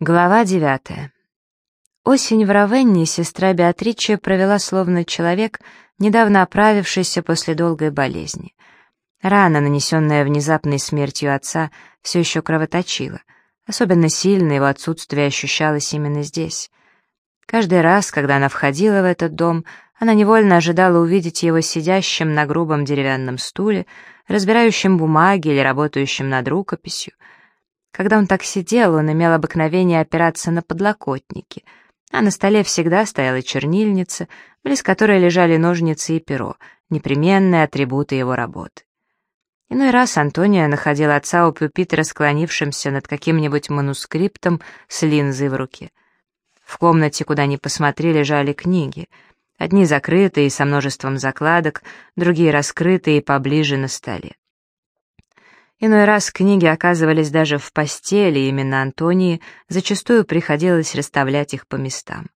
Глава девятая. Осень в Равенне сестра Беатриче провела словно человек, недавно оправившийся после долгой болезни. Рана, нанесенная внезапной смертью отца, все еще кровоточила. Особенно сильно его отсутствие ощущалось именно здесь. Каждый раз, когда она входила в этот дом, она невольно ожидала увидеть его сидящим на грубом деревянном стуле, разбирающим бумаги или работающим над рукописью — когда он так сидел, он имел обыкновение опираться на подлокотники, а на столе всегда стояла чернильница, близ которой лежали ножницы и перо, непременные атрибуты его работы. Иной раз Антония находила отца у пюпитра, склонившимся над каким-нибудь манускриптом с линзой в руке. В комнате, куда ни посмотри, лежали книги. Одни закрытые со множеством закладок, другие раскрытые и поближе на столе. Иной раз книги оказывались даже в постели, и именно Антонии зачастую приходилось расставлять их по местам.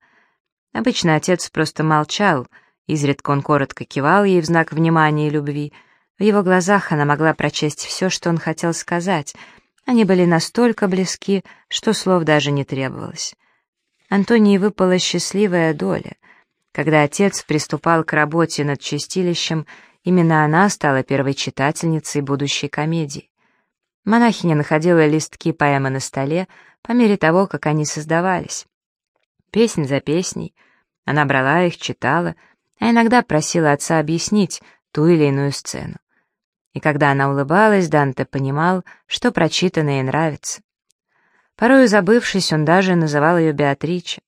Обычно отец просто молчал, изредка он коротко кивал ей в знак внимания и любви. В его глазах она могла прочесть все, что он хотел сказать. Они были настолько близки, что слов даже не требовалось. Антонии выпала счастливая доля. Когда отец приступал к работе над чистилищем, именно она стала первой читательницей будущей комедии. Монахиня находила листки поэмы на столе по мере того, как они создавались. Песнь за песней. Она брала их, читала, а иногда просила отца объяснить ту или иную сцену. И когда она улыбалась, Данте понимал, что прочитанное нравится. Порою забывшись, он даже называл ее Беатриче.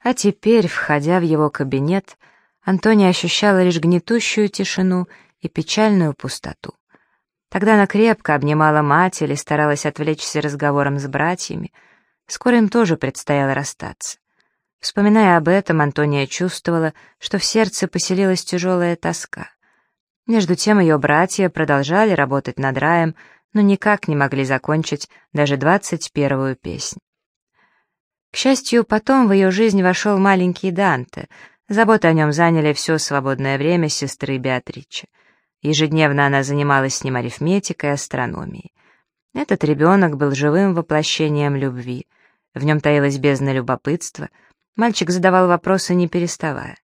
А теперь, входя в его кабинет, Антония ощущала лишь гнетущую тишину и печальную пустоту. Тогда она крепко обнимала мать или старалась отвлечься разговором с братьями. Скоро им тоже предстояло расстаться. Вспоминая об этом, Антония чувствовала, что в сердце поселилась тяжелая тоска. Между тем ее братья продолжали работать над раем, но никак не могли закончить даже двадцать первую песнь. К счастью, потом в ее жизнь вошел маленький Данте. Заботы о нем заняли все свободное время сестры Беатричи. Ежедневно она занималась с ним арифметикой и астрономией. Этот ребенок был живым воплощением любви. В нем таилась бездна любопытства. Мальчик задавал вопросы, не переставая.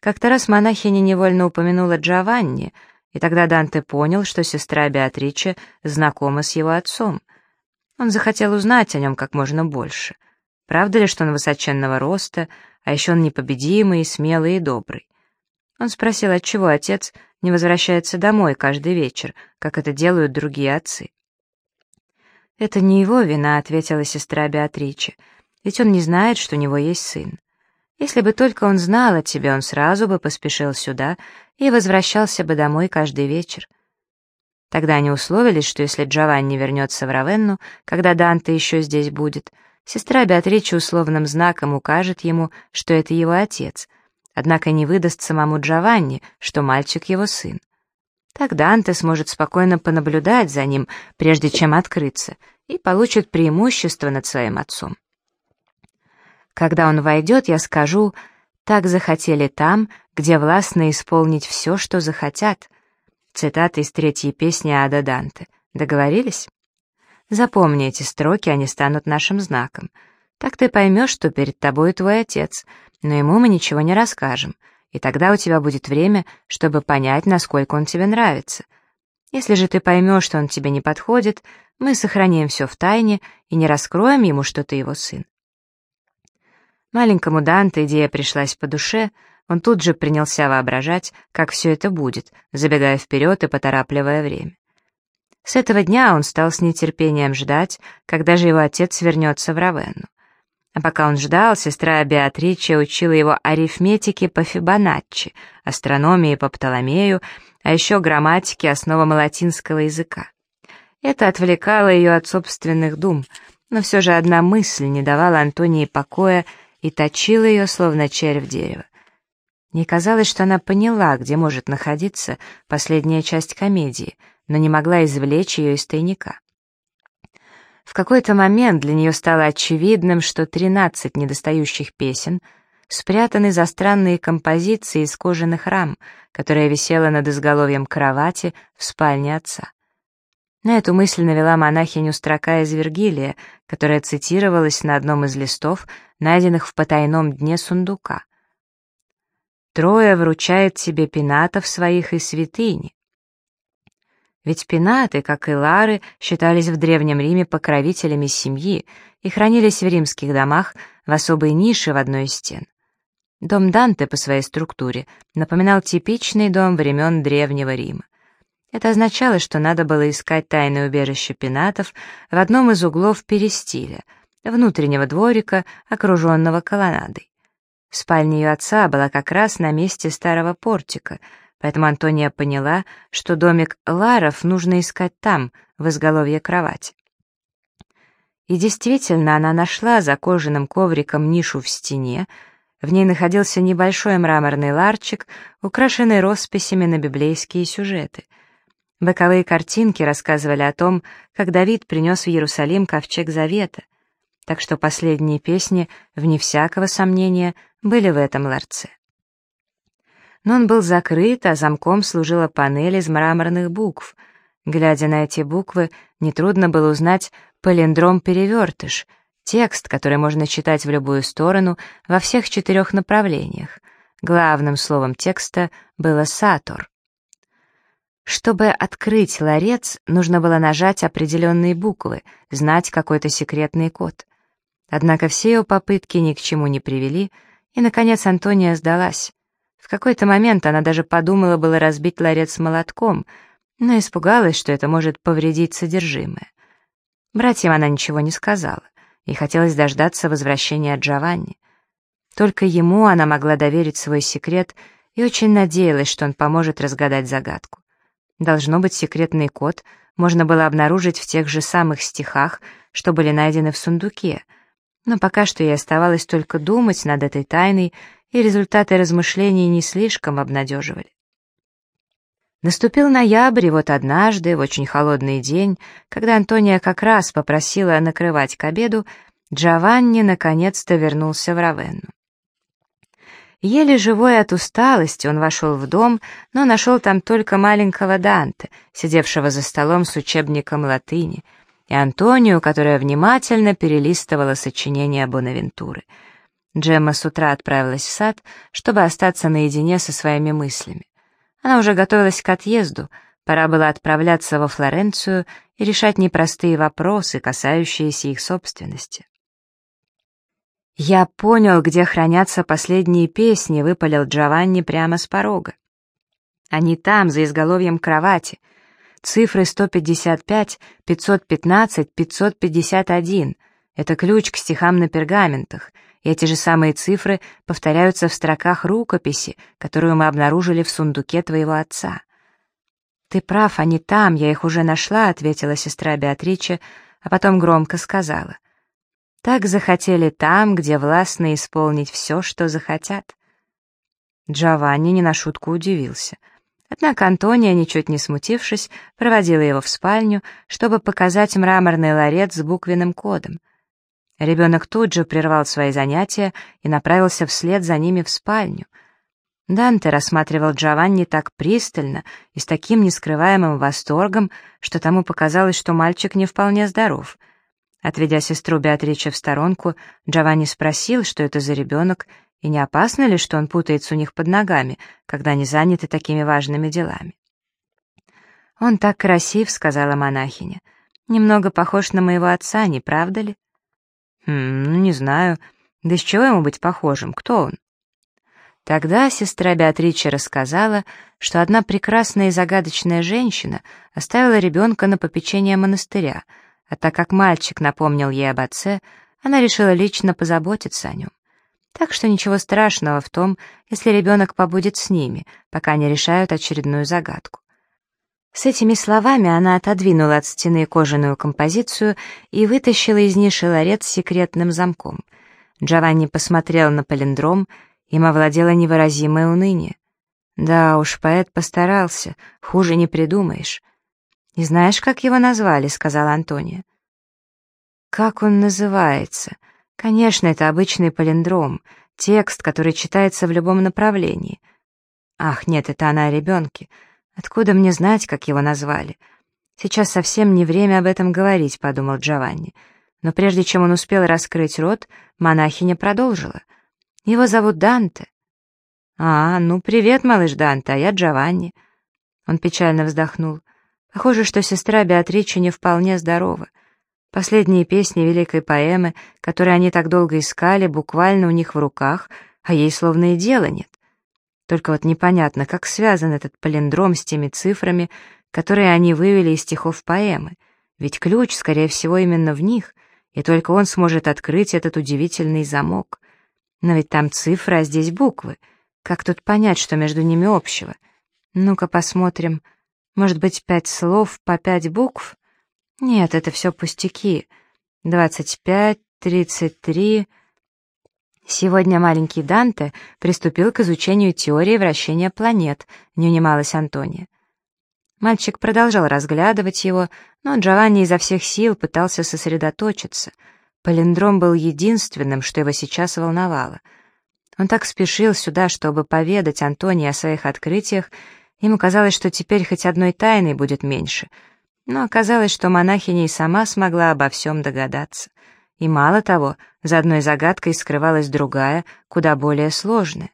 Как-то раз монахиня невольно упомянула Джованни, и тогда Данте понял, что сестра Беатриче знакома с его отцом. Он захотел узнать о нем как можно больше. Правда ли, что он высоченного роста, а еще он непобедимый, смелый и добрый? Он спросил, отчего отец не возвращается домой каждый вечер, как это делают другие отцы. «Это не его вина», — ответила сестра Беатриче, «ведь он не знает, что у него есть сын. Если бы только он знал о тебе, он сразу бы поспешил сюда и возвращался бы домой каждый вечер». Тогда они условились, что если Джованни вернется в Равенну, когда Данте еще здесь будет, сестра Беатриче условным знаком укажет ему, что это его отец — однако не выдаст самому Джованни, что мальчик его сын. Тогда Анте сможет спокойно понаблюдать за ним, прежде чем открыться, и получит преимущество над своим отцом. Когда он войдет, я скажу, так захотели там, где властно исполнить все, что захотят. Цитата из третьей песни Ада Данте. Договорились? Запомни эти строки, они станут нашим знаком. Так ты поймешь, что перед тобой твой отец — но ему мы ничего не расскажем, и тогда у тебя будет время, чтобы понять, насколько он тебе нравится. Если же ты поймешь, что он тебе не подходит, мы сохраним все в тайне и не раскроем ему, что ты его сын. Маленькому Данте идея пришлась по душе, он тут же принялся воображать, как все это будет, забегая вперед и поторапливая время. С этого дня он стал с нетерпением ждать, когда же его отец вернется в Равенну. А пока он ждал, сестра Беатриче учила его арифметике по Фибоначчи, астрономии по Птоломею, а еще грамматике основам латинского языка. Это отвлекало ее от собственных дум, но все же одна мысль не давала Антонии покоя и точила ее, словно червь дерева. Не казалось, что она поняла, где может находиться последняя часть комедии, но не могла извлечь ее из тайника. В какой-то момент для нее стало очевидным, что 13 недостающих песен спрятаны за странные композиции из кожаных рам, которая висела над изголовьем кровати в спальне отца. На эту мысль навела монахиню строка из Вергилия, которая цитировалась на одном из листов, найденных в потайном дне сундука. «Трое вручает тебе пенатов своих и святыни». Ведь пенаты, как и лары, считались в Древнем Риме покровителями семьи и хранились в римских домах в особой нише в одной из стен. Дом Данте по своей структуре напоминал типичный дом времен Древнего Рима. Это означало, что надо было искать тайное убежище пенатов в одном из углов перестиля, внутреннего дворика, окруженного колоннадой. Спальня ее отца была как раз на месте старого портика, поэтому Антония поняла, что домик Ларов нужно искать там, в изголовье кровати. И действительно, она нашла за кожаным ковриком нишу в стене, в ней находился небольшой мраморный ларчик, украшенный росписями на библейские сюжеты — Боковые картинки рассказывали о том, как Давид принес в Иерусалим ковчег Завета, так что последние песни, вне всякого сомнения, были в этом ларце. Но он был закрыт, а замком служила панель из мраморных букв. Глядя на эти буквы, нетрудно было узнать палиндром-перевертыш, текст, который можно читать в любую сторону во всех четырех направлениях. Главным словом текста было «сатор». Чтобы открыть ларец, нужно было нажать определенные буквы, знать какой-то секретный код. Однако все ее попытки ни к чему не привели, и, наконец, Антония сдалась. В какой-то момент она даже подумала было разбить ларец молотком, но испугалась, что это может повредить содержимое. Братьям она ничего не сказала, и хотелось дождаться возвращения Джованни. Только ему она могла доверить свой секрет и очень надеялась, что он поможет разгадать загадку. Должно быть, секретный код можно было обнаружить в тех же самых стихах, что были найдены в сундуке. Но пока что ей оставалось только думать над этой тайной, и результаты размышлений не слишком обнадеживали. Наступил ноябрь, и вот однажды, в очень холодный день, когда Антония как раз попросила накрывать к обеду, Джованни наконец-то вернулся в Равенну. Еле живой от усталости, он вошел в дом, но нашел там только маленького Данте, сидевшего за столом с учебником латыни, и Антонию, которая внимательно перелистывала сочинения Бонавентуры. Джемма с утра отправилась в сад, чтобы остаться наедине со своими мыслями. Она уже готовилась к отъезду, пора было отправляться во Флоренцию и решать непростые вопросы, касающиеся их собственности. «Я понял, где хранятся последние песни», — выпалил Джованни прямо с порога. «Они там, за изголовьем кровати. Цифры 155, 515, 551. Это ключ к стихам на пергаментах. Эти же самые цифры повторяются в строках рукописи, которую мы обнаружили в сундуке твоего отца». «Ты прав, они там, я их уже нашла», — ответила сестра Беатриче, а потом громко сказала — так захотели там, где властны исполнить все, что захотят. Джованни не на шутку удивился. Однако Антония, ничуть не смутившись, проводила его в спальню, чтобы показать мраморный ларец с буквенным кодом. Ребенок тут же прервал свои занятия и направился вслед за ними в спальню. Данте рассматривал Джованни так пристально и с таким нескрываемым восторгом, что тому показалось, что мальчик не вполне здоров — Отведя сестру Беатриче в сторонку, Джованни спросил, что это за ребенок, и не опасно ли, что он путается у них под ногами, когда они заняты такими важными делами. «Он так красив», — сказала монахиня. «Немного похож на моего отца, не правда ли?» «Хм, ну, не знаю. Да с чего ему быть похожим? Кто он?» Тогда сестра Беатриче рассказала, что одна прекрасная и загадочная женщина оставила ребенка на попечение монастыря — а так как мальчик напомнил ей об отце, она решила лично позаботиться о нем. Так что ничего страшного в том, если ребенок побудет с ними, пока они решают очередную загадку. С этими словами она отодвинула от стены кожаную композицию и вытащила из ниши ларец с секретным замком. Джованни посмотрел на палиндром, им овладело невыразимое уныние. Да уж, поэт постарался, хуже не придумаешь. «И знаешь, как его назвали?» — сказала Антония. «Как он называется? Конечно, это обычный палиндром, текст, который читается в любом направлении. Ах, нет, это она о ребенке. Откуда мне знать, как его назвали? «Сейчас совсем не время об этом говорить», — подумал Джованни. Но прежде чем он успел раскрыть рот, монахиня продолжила. «Его зовут Данте». «А, ну привет, малыш Данте, а я Джованни». Он печально вздохнул. Похоже, что сестра Беатрича не вполне здорова. Последние песни великой поэмы, которые они так долго искали, буквально у них в руках, а ей словно и дела нет. Только вот непонятно, как связан этот палиндром с теми цифрами, которые они вывели из стихов поэмы. Ведь ключ, скорее всего, именно в них, и только он сможет открыть этот удивительный замок. Но ведь там цифры, а здесь буквы. Как тут понять, что между ними общего? Ну-ка посмотрим. Может быть, пять слов по пять букв? Нет, это все пустяки. Двадцать пять, тридцать три... Сегодня маленький Данте приступил к изучению теории вращения планет, не унималась Антония. Мальчик продолжал разглядывать его, но Джованни изо всех сил пытался сосредоточиться. Полиндром был единственным, что его сейчас волновало. Он так спешил сюда, чтобы поведать Антонии о своих открытиях, ему казалось, что теперь хоть одной тайной будет меньше. Но оказалось, что монахиня и сама смогла обо всем догадаться. И мало того, за одной загадкой скрывалась другая, куда более сложная.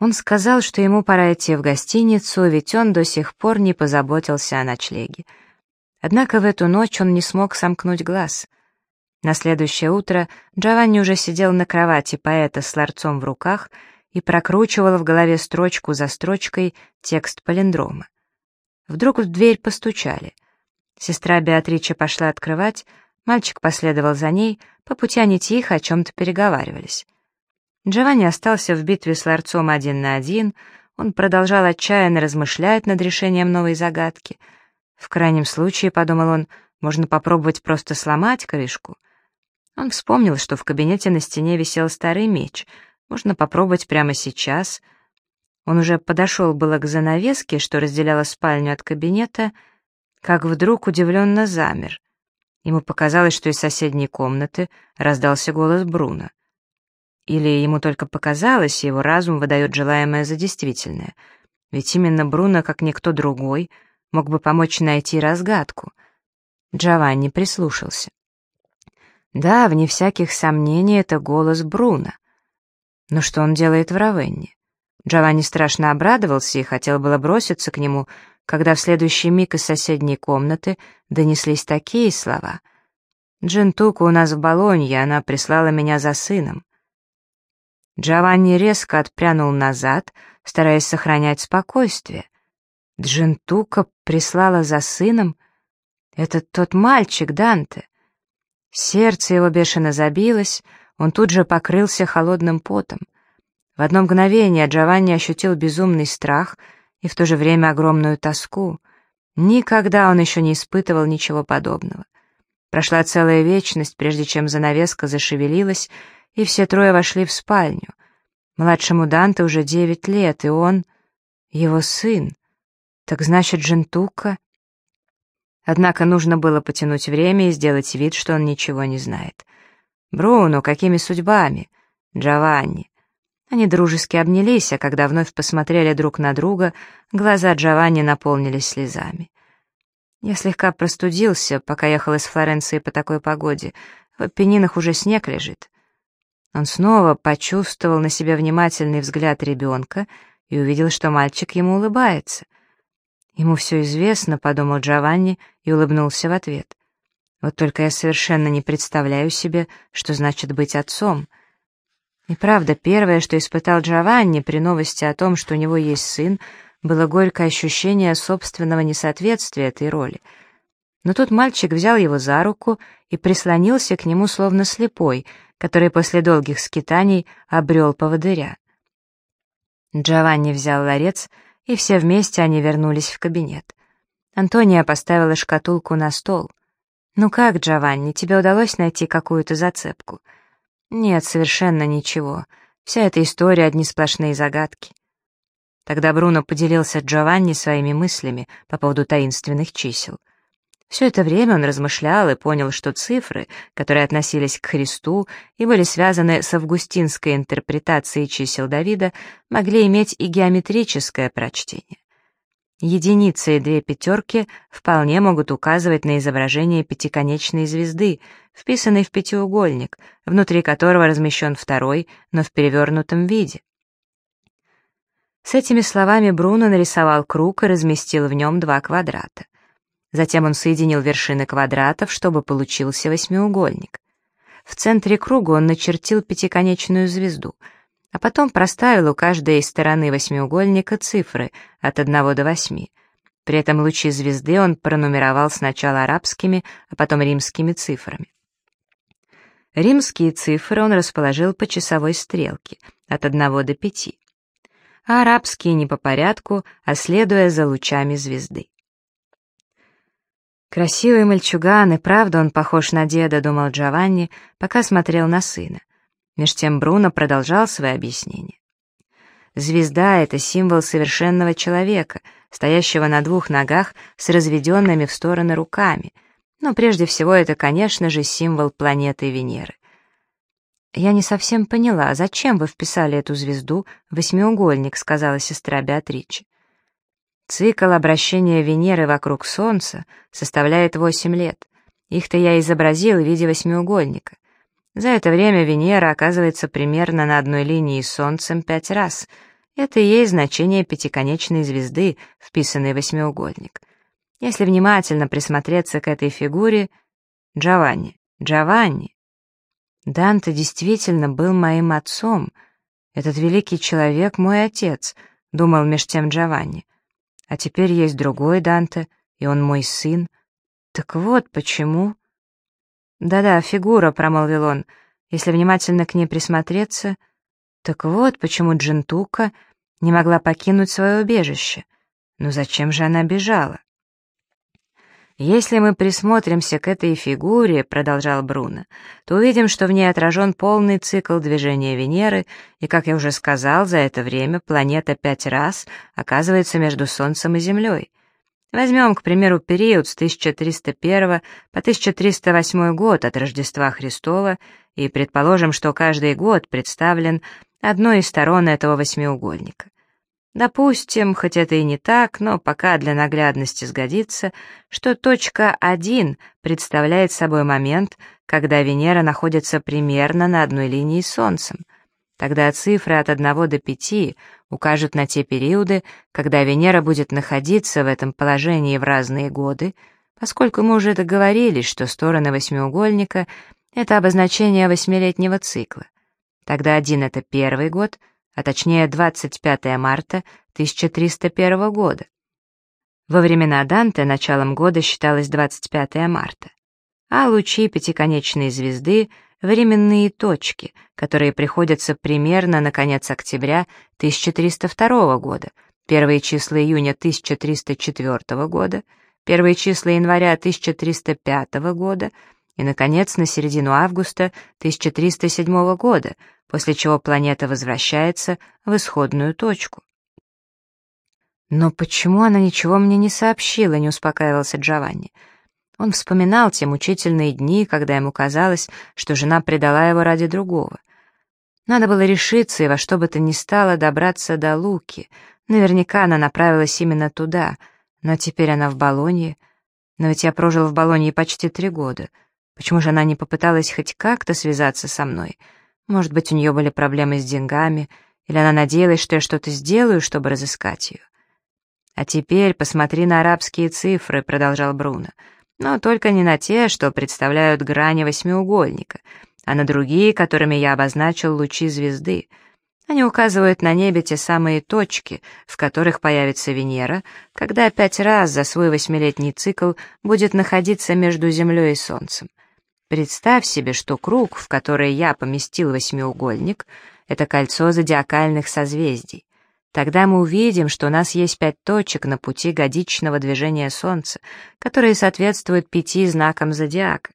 Он сказал, что ему пора идти в гостиницу, ведь он до сих пор не позаботился о ночлеге. Однако в эту ночь он не смог сомкнуть глаз. На следующее утро Джованни уже сидел на кровати поэта с ларцом в руках и прокручивал в голове строчку за строчкой текст палиндрома. Вдруг в дверь постучали. Сестра Беатрича пошла открывать, мальчик последовал за ней, по пути они тихо о чем-то переговаривались. Джованни остался в битве с ларцом один на один, он продолжал отчаянно размышлять над решением новой загадки. В крайнем случае, подумал он, можно попробовать просто сломать крышку. Он вспомнил, что в кабинете на стене висел старый меч. Можно попробовать прямо сейчас. Он уже подошел было к занавеске, что разделяла спальню от кабинета, как вдруг удивленно замер. Ему показалось, что из соседней комнаты раздался голос Бруно. Или ему только показалось, и его разум выдает желаемое за действительное. Ведь именно Бруно, как никто другой, мог бы помочь найти разгадку. Джованни прислушался. Да, вне всяких сомнений, это голос Бруно. Но что он делает в Равенне? Джованни страшно обрадовался и хотел было броситься к нему, когда в следующий миг из соседней комнаты донеслись такие слова. «Джентука у нас в Болонье, она прислала меня за сыном». Джованни резко отпрянул назад, стараясь сохранять спокойствие. Джентука прислала за сыном? Это тот мальчик, Данте. Сердце его бешено забилось, он тут же покрылся холодным потом. В одно мгновение Джованни ощутил безумный страх и в то же время огромную тоску. Никогда он еще не испытывал ничего подобного. Прошла целая вечность, прежде чем занавеска зашевелилась, и все трое вошли в спальню. Младшему Данте уже девять лет, и он — его сын. Так значит, Джентука... Однако нужно было потянуть время и сделать вид, что он ничего не знает. «Бруно, какими судьбами?» «Джованни». Они дружески обнялись, а когда вновь посмотрели друг на друга, глаза Джованни наполнились слезами. «Я слегка простудился, пока ехал из Флоренции по такой погоде. В Пенинах уже снег лежит. Он снова почувствовал на себе внимательный взгляд ребенка и увидел, что мальчик ему улыбается. «Ему все известно», — подумал Джованни и улыбнулся в ответ. «Вот только я совершенно не представляю себе, что значит быть отцом». И правда, первое, что испытал Джованни при новости о том, что у него есть сын, было горькое ощущение собственного несоответствия этой роли. Но тут мальчик взял его за руку и прислонился к нему словно слепой — который после долгих скитаний обрел поводыря. Джованни взял ларец, и все вместе они вернулись в кабинет. Антония поставила шкатулку на стол. «Ну как, Джованни, тебе удалось найти какую-то зацепку?» «Нет, совершенно ничего. Вся эта история — одни сплошные загадки». Тогда Бруно поделился Джованни своими мыслями по поводу таинственных чисел — все это время он размышлял и понял, что цифры, которые относились к Христу и были связаны с августинской интерпретацией чисел Давида, могли иметь и геометрическое прочтение. Единицы и две пятерки вполне могут указывать на изображение пятиконечной звезды, вписанной в пятиугольник, внутри которого размещен второй, но в перевернутом виде. С этими словами Бруно нарисовал круг и разместил в нем два квадрата. Затем он соединил вершины квадратов, чтобы получился восьмиугольник. В центре круга он начертил пятиконечную звезду — а потом проставил у каждой из стороны восьмиугольника цифры от 1 до 8. При этом лучи звезды он пронумеровал сначала арабскими, а потом римскими цифрами. Римские цифры он расположил по часовой стрелке от 1 до 5, а арабские не по порядку, а следуя за лучами звезды. Красивый мальчуган, и правда он похож на деда, думал Джованни, пока смотрел на сына. Меж тем Бруно продолжал свои объяснения. Звезда — это символ совершенного человека, стоящего на двух ногах с разведенными в стороны руками. Но прежде всего это, конечно же, символ планеты Венеры. «Я не совсем поняла, зачем вы вписали эту звезду в восьмиугольник», — сказала сестра Беатриче. Цикл обращения Венеры вокруг Солнца составляет восемь лет. Их-то я изобразил в виде восьмиугольника. За это время Венера оказывается примерно на одной линии с Солнцем пять раз. Это и есть значение пятиконечной звезды, вписанной в восьмиугольник. Если внимательно присмотреться к этой фигуре... Джованни, Джованни. Данте действительно был моим отцом. Этот великий человек — мой отец, — думал меж тем Джованни. А теперь есть другой Данте, и он мой сын. Так вот почему... «Да-да, фигура», — промолвил он, — «если внимательно к ней присмотреться...» Так вот, почему Джентука не могла покинуть свое убежище. Но зачем же она бежала? «Если мы присмотримся к этой фигуре», — продолжал Бруно, «то увидим, что в ней отражен полный цикл движения Венеры, и, как я уже сказал, за это время планета пять раз оказывается между Солнцем и Землей. Возьмем, к примеру, период с 1301 по 1308 год от Рождества Христова и предположим, что каждый год представлен одной из сторон этого восьмиугольника. Допустим, хоть это и не так, но пока для наглядности сгодится, что точка 1 представляет собой момент, когда Венера находится примерно на одной линии с Солнцем. Тогда цифры от 1 до 5 укажут на те периоды, когда Венера будет находиться в этом положении в разные годы, поскольку мы уже договорились, что стороны восьмиугольника — это обозначение восьмилетнего цикла. Тогда один — это первый год, а точнее 25 марта 1301 года. Во времена Данте началом года считалось 25 марта, а лучи пятиконечной звезды временные точки, которые приходятся примерно на конец октября 1302 года, первые числа июня 1304 года, первые числа января 1305 года и, наконец, на середину августа 1307 года, после чего планета возвращается в исходную точку. «Но почему она ничего мне не сообщила?» — не успокаивался Джованни. Он вспоминал те мучительные дни, когда ему казалось, что жена предала его ради другого. Надо было решиться и во что бы то ни стало добраться до Луки. Наверняка она направилась именно туда, но теперь она в Болонье. Но ведь я прожил в Болонье почти три года. Почему же она не попыталась хоть как-то связаться со мной? Может быть, у нее были проблемы с деньгами, или она надеялась, что я что-то сделаю, чтобы разыскать ее. «А теперь посмотри на арабские цифры», — продолжал Бруно но только не на те, что представляют грани восьмиугольника, а на другие, которыми я обозначил лучи звезды. Они указывают на небе те самые точки, в которых появится Венера, когда пять раз за свой восьмилетний цикл будет находиться между Землей и Солнцем. Представь себе, что круг, в который я поместил восьмиугольник, это кольцо зодиакальных созвездий. Тогда мы увидим, что у нас есть пять точек на пути годичного движения Солнца, которые соответствуют пяти знакам зодиака.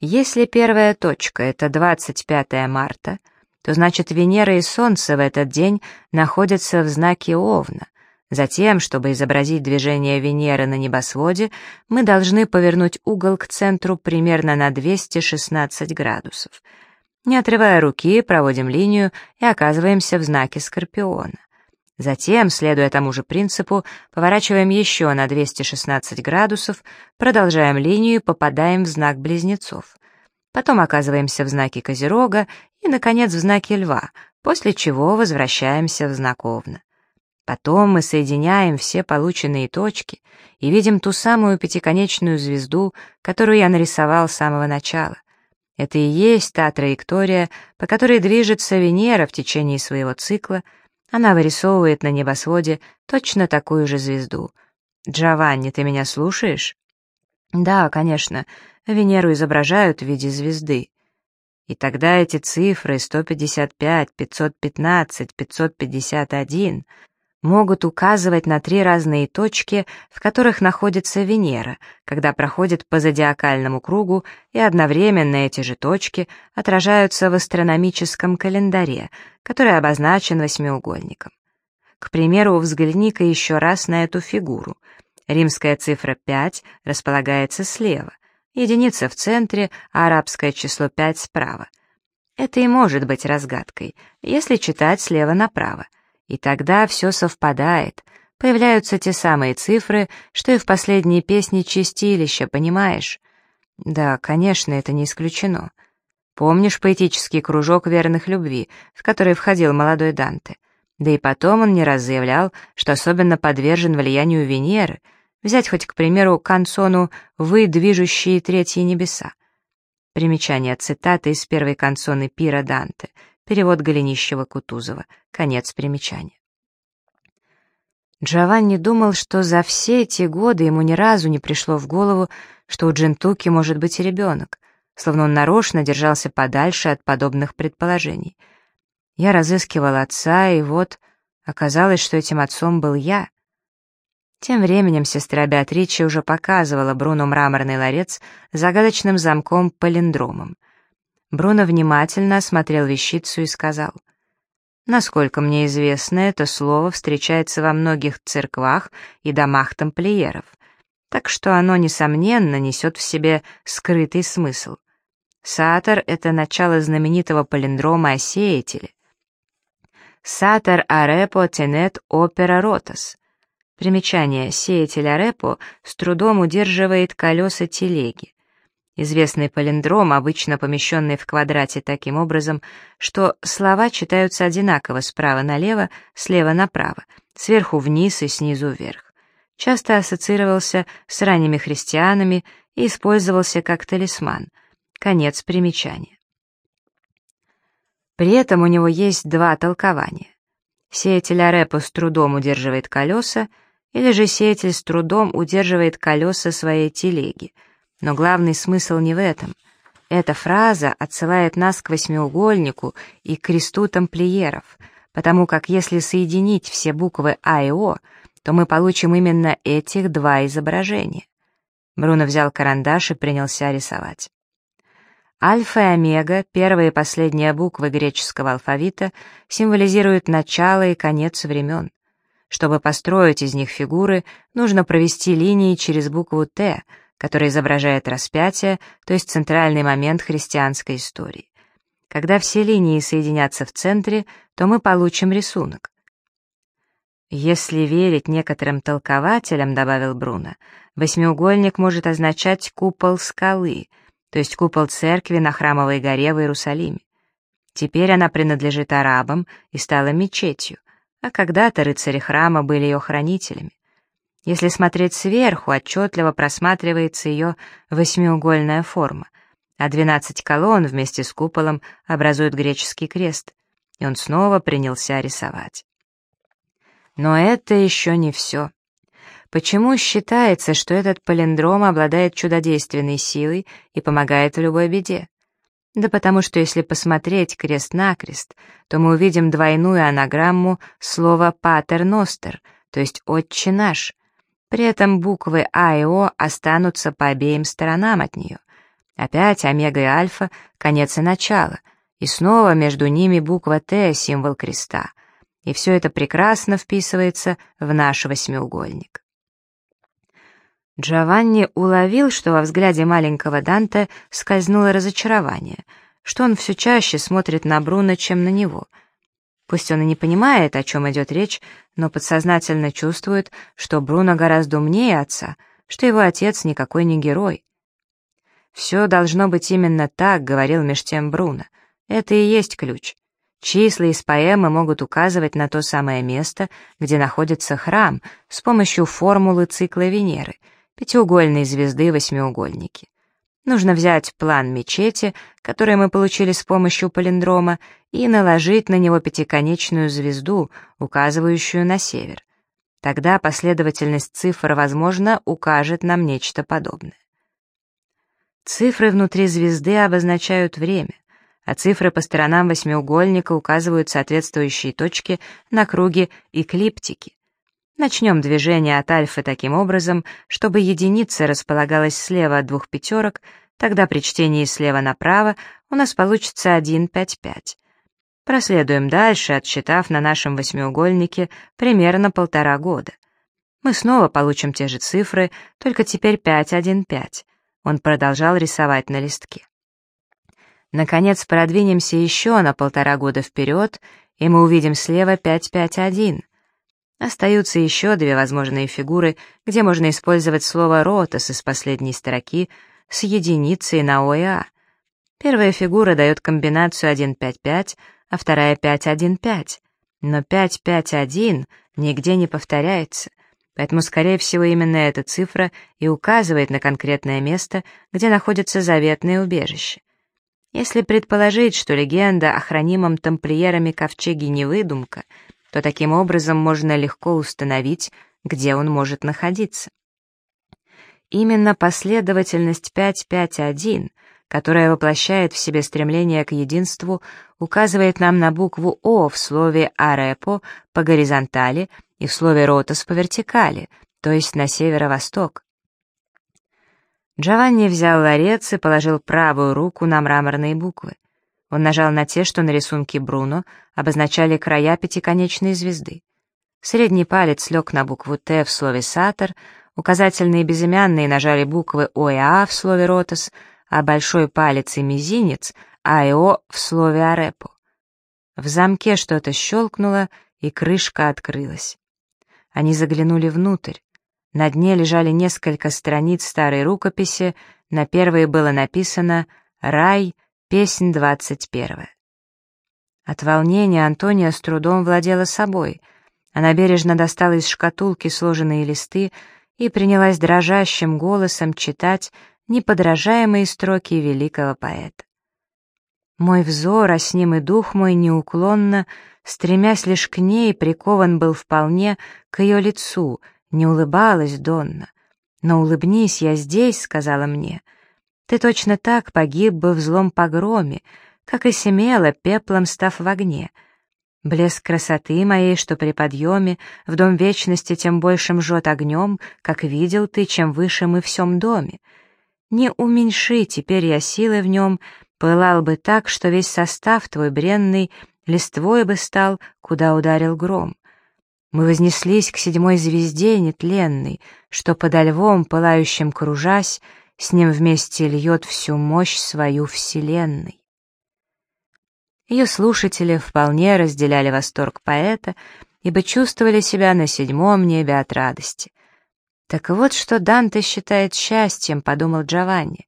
Если первая точка — это 25 марта, то значит Венера и Солнце в этот день находятся в знаке Овна. Затем, чтобы изобразить движение Венеры на небосводе, мы должны повернуть угол к центру примерно на 216 градусов — не отрывая руки, проводим линию и оказываемся в знаке Скорпиона. Затем, следуя тому же принципу, поворачиваем еще на 216 градусов, продолжаем линию и попадаем в знак близнецов. Потом оказываемся в знаке Козерога и, наконец, в знаке Льва, после чего возвращаемся в знак Овна. Потом мы соединяем все полученные точки и видим ту самую пятиконечную звезду, которую я нарисовал с самого начала. Это и есть та траектория, по которой движется Венера в течение своего цикла — она вырисовывает на небосводе точно такую же звезду. «Джованни, ты меня слушаешь?» «Да, конечно. Венеру изображают в виде звезды. И тогда эти цифры 155, 515, 551 могут указывать на три разные точки, в которых находится Венера, когда проходит по зодиакальному кругу, и одновременно эти же точки отражаются в астрономическом календаре, который обозначен восьмиугольником. К примеру, взгляни-ка еще раз на эту фигуру. Римская цифра 5 располагается слева, единица в центре, а арабское число 5 справа. Это и может быть разгадкой, если читать слева направо. И тогда все совпадает, появляются те самые цифры, что и в последней песне «Чистилища», понимаешь? Да, конечно, это не исключено. Помнишь поэтический кружок верных любви, в который входил молодой Данте? Да и потом он не раз заявлял, что особенно подвержен влиянию Венеры, взять хоть, к примеру, канцону «Вы, движущие третьи небеса». Примечание цитаты из первой канцоны Пира Данте — Перевод Голенищева-Кутузова. Конец примечания. Джованни думал, что за все эти годы ему ни разу не пришло в голову, что у Джентуки может быть ребенок, словно он нарочно держался подальше от подобных предположений. Я разыскивал отца, и вот оказалось, что этим отцом был я. Тем временем сестра Беатричи уже показывала Бруно мраморный ларец с загадочным замком-палиндромом. Бруно внимательно осмотрел вещицу и сказал, «Насколько мне известно, это слово встречается во многих церквах и домах тамплиеров, так что оно, несомненно, несет в себе скрытый смысл. Сатор — это начало знаменитого палиндрома о сеятеле. Сатор арепо тенет опера ротас. Примечание «сеятель арепо» с трудом удерживает колеса телеги. Известный палиндром, обычно помещенный в квадрате таким образом, что слова читаются одинаково справа налево, слева направо, сверху вниз и снизу вверх. Часто ассоциировался с ранними христианами и использовался как талисман. Конец примечания. При этом у него есть два толкования. Сеятель Арепо с трудом удерживает колеса, или же сеятель с трудом удерживает колеса своей телеги — но главный смысл не в этом. Эта фраза отсылает нас к восьмиугольнику и к кресту тамплиеров, потому как если соединить все буквы А и О, то мы получим именно этих два изображения. Бруно взял карандаш и принялся рисовать. Альфа и омега, первая и последняя буквы греческого алфавита, символизируют начало и конец времен. Чтобы построить из них фигуры, нужно провести линии через букву «Т», который изображает распятие, то есть центральный момент христианской истории. Когда все линии соединятся в центре, то мы получим рисунок. Если верить некоторым толкователям, добавил Бруно, восьмиугольник может означать купол скалы, то есть купол церкви на храмовой горе в Иерусалиме. Теперь она принадлежит арабам и стала мечетью, а когда-то рыцари храма были ее хранителями. Если смотреть сверху, отчетливо просматривается ее восьмиугольная форма, а двенадцать колонн вместе с куполом образуют греческий крест, и он снова принялся рисовать. Но это еще не все. Почему считается, что этот палиндром обладает чудодейственной силой и помогает в любой беде? Да потому что если посмотреть крест-накрест, то мы увидим двойную анаграмму слова «патер ностер», то есть «отче наш», при этом буквы А и О останутся по обеим сторонам от нее. Опять омега и альфа — конец и начало, и снова между ними буква Т — символ креста. И все это прекрасно вписывается в наш восьмиугольник. Джованни уловил, что во взгляде маленького Данте скользнуло разочарование, что он все чаще смотрит на Бруно, чем на него. Пусть он и не понимает, о чем идет речь, но подсознательно чувствует, что Бруно гораздо умнее отца, что его отец никакой не герой. «Все должно быть именно так», — говорил меж тем Бруно. «Это и есть ключ. Числа из поэмы могут указывать на то самое место, где находится храм, с помощью формулы цикла Венеры, пятиугольной звезды восьмиугольники. Нужно взять план мечети, который мы получили с помощью палиндрома, и наложить на него пятиконечную звезду, указывающую на север. Тогда последовательность цифр, возможно, укажет нам нечто подобное. Цифры внутри звезды обозначают время, а цифры по сторонам восьмиугольника указывают соответствующие точки на круге эклиптики. Начнем движение от альфы таким образом, чтобы единица располагалась слева от двух пятерок, тогда при чтении слева направо у нас получится 1, 5, 5. Проследуем дальше, отсчитав на нашем восьмиугольнике примерно полтора года. Мы снова получим те же цифры, только теперь 5, 1, 5. Он продолжал рисовать на листке. Наконец продвинемся еще на полтора года вперед, и мы увидим слева 5, 5, 1. Остаются еще две возможные фигуры, где можно использовать слово «ротос» из последней строки с единицей на О и А. Первая фигура дает комбинацию 1-5-5, а вторая 5-1-5. Но 5-5-1 нигде не повторяется, поэтому, скорее всего, именно эта цифра и указывает на конкретное место, где находится заветное убежище. Если предположить, что легенда о хранимом тамплиерами ковчеге не выдумка — то таким образом можно легко установить, где он может находиться. Именно последовательность 5-5-1, которая воплощает в себе стремление к единству, указывает нам на букву «О» в слове «арепо» по горизонтали и в слове «ротос» по вертикали, то есть на северо-восток. Джованни взял ларец и положил правую руку на мраморные буквы. Он нажал на те, что на рисунке Бруно обозначали края пятиконечной звезды. Средний палец лег на букву «Т» в слове «Сатор», указательные и безымянные нажали буквы «О» и «А» в слове «Ротос», а большой палец и мизинец «А» и «О» в слове «Арепо». В замке что-то щелкнуло, и крышка открылась. Они заглянули внутрь. На дне лежали несколько страниц старой рукописи, на первой было написано «Рай», Песнь двадцать первая. От волнения Антония с трудом владела собой. Она бережно достала из шкатулки сложенные листы и принялась дрожащим голосом читать неподражаемые строки великого поэта. Мой взор, а с ним и дух мой неуклонно, стремясь лишь к ней, прикован был вполне к ее лицу, не улыбалась Донна. «Но улыбнись, я здесь», — сказала мне, — ты точно так погиб бы в злом погроме, как и семела, пеплом став в огне. Блеск красоты моей, что при подъеме в дом вечности тем большим жжет огнем, как видел ты, чем выше мы в всем доме. Не уменьши теперь я силы в нем, пылал бы так, что весь состав твой бренный листвой бы стал, куда ударил гром. Мы вознеслись к седьмой звезде нетленной, что подо львом, пылающим кружась, с ним вместе льет всю мощь свою Вселенной. Ее слушатели вполне разделяли восторг поэта, ибо чувствовали себя на седьмом небе от радости. «Так вот, что Данте считает счастьем», — подумал Джованни.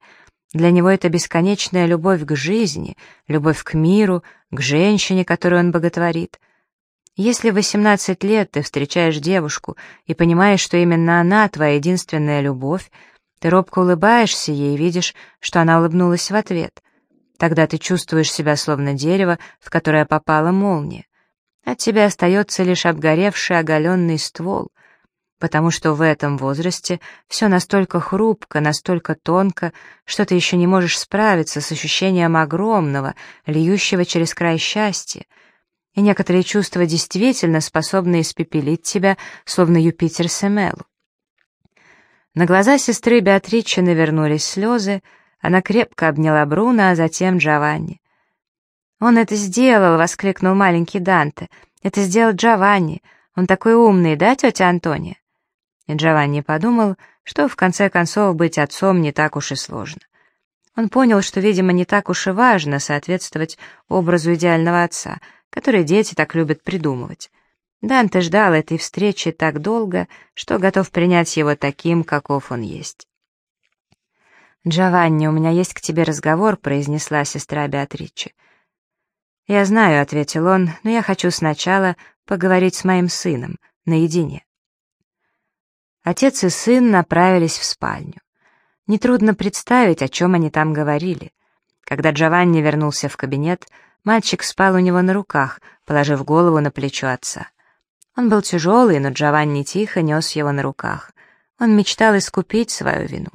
«Для него это бесконечная любовь к жизни, любовь к миру, к женщине, которую он боготворит. Если в 18 лет ты встречаешь девушку и понимаешь, что именно она твоя единственная любовь, ты робко улыбаешься ей и видишь, что она улыбнулась в ответ. Тогда ты чувствуешь себя словно дерево, в которое попала молния. От тебя остается лишь обгоревший оголенный ствол, потому что в этом возрасте все настолько хрупко, настолько тонко, что ты еще не можешь справиться с ощущением огромного, льющего через край счастья. И некоторые чувства действительно способны испепелить тебя, словно Юпитер Семелу. На глаза сестры Беатричи навернулись слезы, она крепко обняла Бруно, а затем Джованни. «Он это сделал!» — воскликнул маленький Данте. «Это сделал Джованни! Он такой умный, да, тетя Антония?» И Джованни подумал, что в конце концов быть отцом не так уж и сложно. Он понял, что, видимо, не так уж и важно соответствовать образу идеального отца, которые дети так любят придумывать. Данте ждал этой встречи так долго, что готов принять его таким, каков он есть. «Джованни, у меня есть к тебе разговор», — произнесла сестра Беатриче. «Я знаю», — ответил он, — «но я хочу сначала поговорить с моим сыном, наедине». Отец и сын направились в спальню. Нетрудно представить, о чем они там говорили. Когда Джованни вернулся в кабинет, мальчик спал у него на руках, положив голову на плечо отца. Он был тяжелый, но Джованни тихо нес его на руках. Он мечтал искупить свою вину.